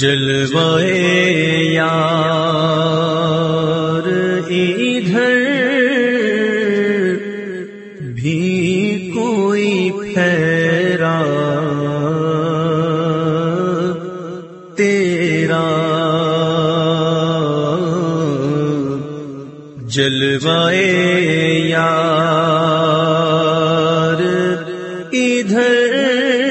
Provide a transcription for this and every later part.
جلوائے یار ادھر بھی کوئی پھیرا تیرا۔ جلوائے یار ادھر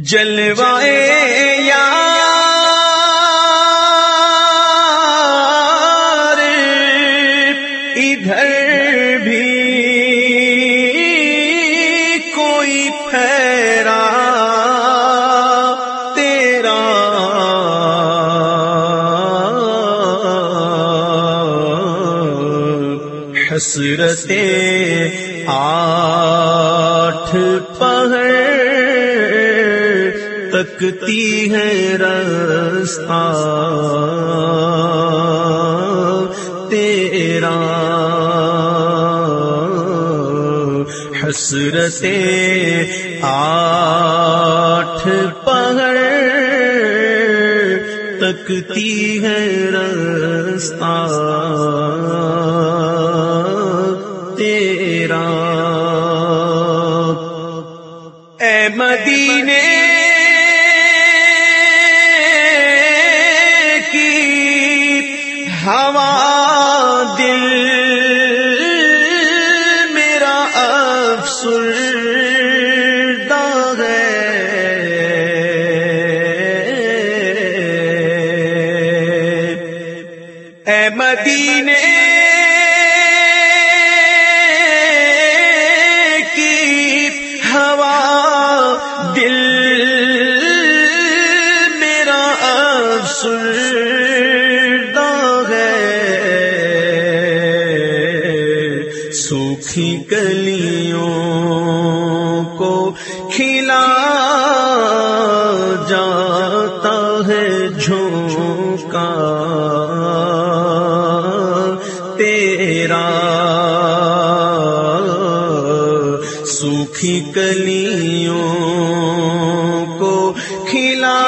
جلوائے یار ادھر بھی کوئی پھیرا تیرا۔ حسرت آٹھ پہر تکتی ہے رستہ تیرا حسرت آٹھ پہر تکتی ہے رستہ ہوا دل میرا افسر اے مدینے کھلا جاتا ہے جھونکا۔ تیرا سوکھی کلیوں کو کھلا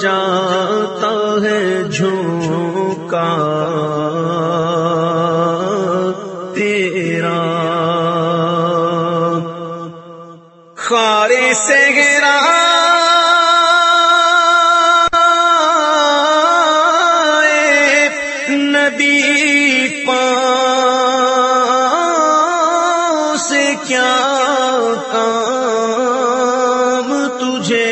جاتا ہے جھونکا۔ تیرا خارے سے گرا نبی پا سے کیا کام تجھے؟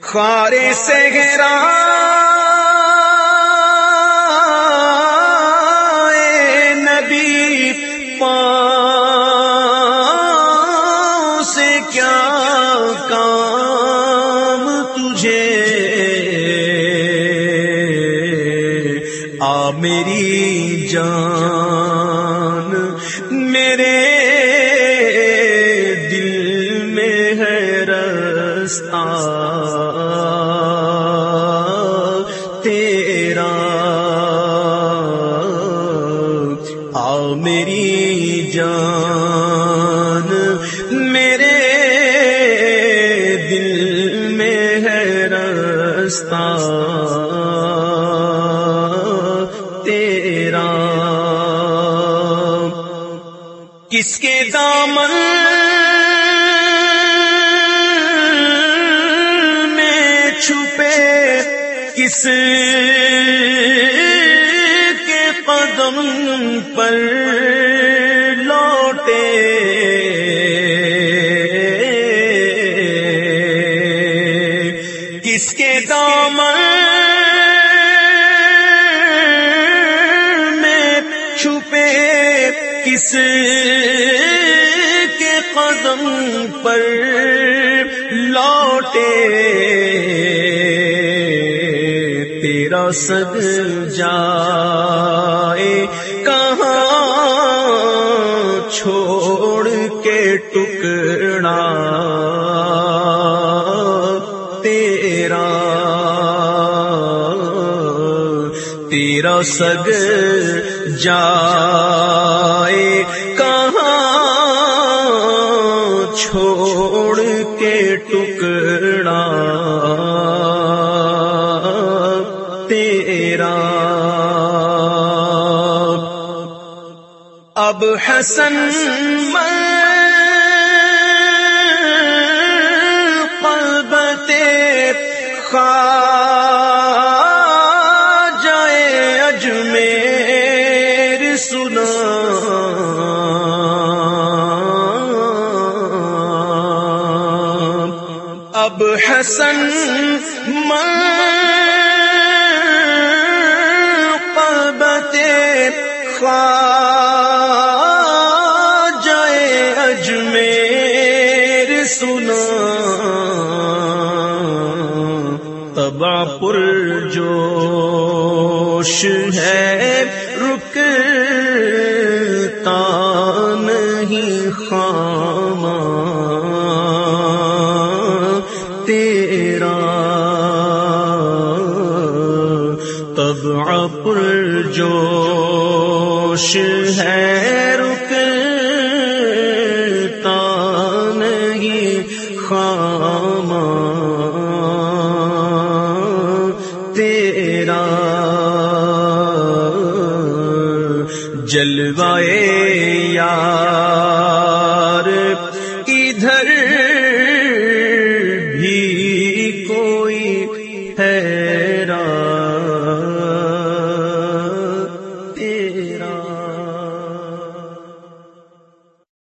خارے سے گرا کیا کام تجھے؟ آ میری جان میرے دل میں ہے رستہ، تیرا۔ آ میری جان تیرا۔ کس کے دامن میں چھپے؟ کس کے قدم پر لوٹے؟ کس کے دامن کس کے قدم پر لوٹے تیرا سد جائے کہاں چھوڑ تیرا سگ جائے کہاں چھوڑ کے ٹکڑا؟ تیرا۔ اب حسن گنا اب حسن پبت خواہ جائے اجمیر سنا. جوش ہے رکتا نہیں خامہ پر جوش ہے رکتا